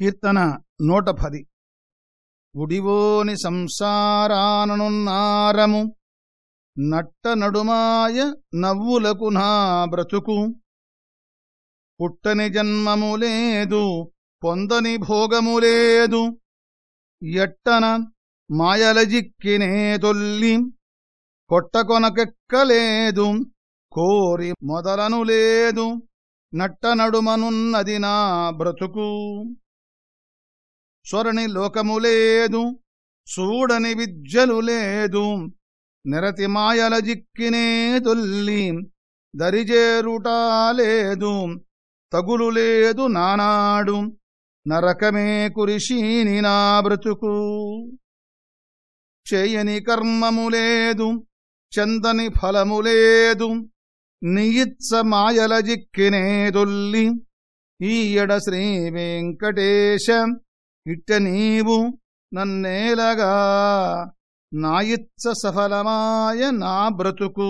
కీర్తన నూట పది. ఉడివోని సంసారాననున్నారము నట్ట నడుమాయ నవ్వులకు నా బ్రతుకు. పుట్టని జన్మము లేదు పొందని భోగము లేదు. ఎట్టన మాయలజిక్కినే తొల్లి కొట్టకొనకెక్కలేదు కోరి మొదలను లేదు నట్ట నడుమనున్నది నా బ్రతుకు. స్వరణి లోకము లేదు చూడని విద్యలు లేదు నిరతి మాయల జిక్కినే తొల్లి దరిజేరుటా లేదు తగులు లేదు నానాడు నరకమే కురిశీని నా బ్రతుకు. చేయని కర్మము లేదు చందని ఫలము లేదు నియిత్స మాయల జిక్కినే తొల్లి ఈయడ శ్రీ వెంకటేశ ఇట్ట నీవు నన్నేలగా నాయిత్స సఫలమాయ నా బ్రతుకు.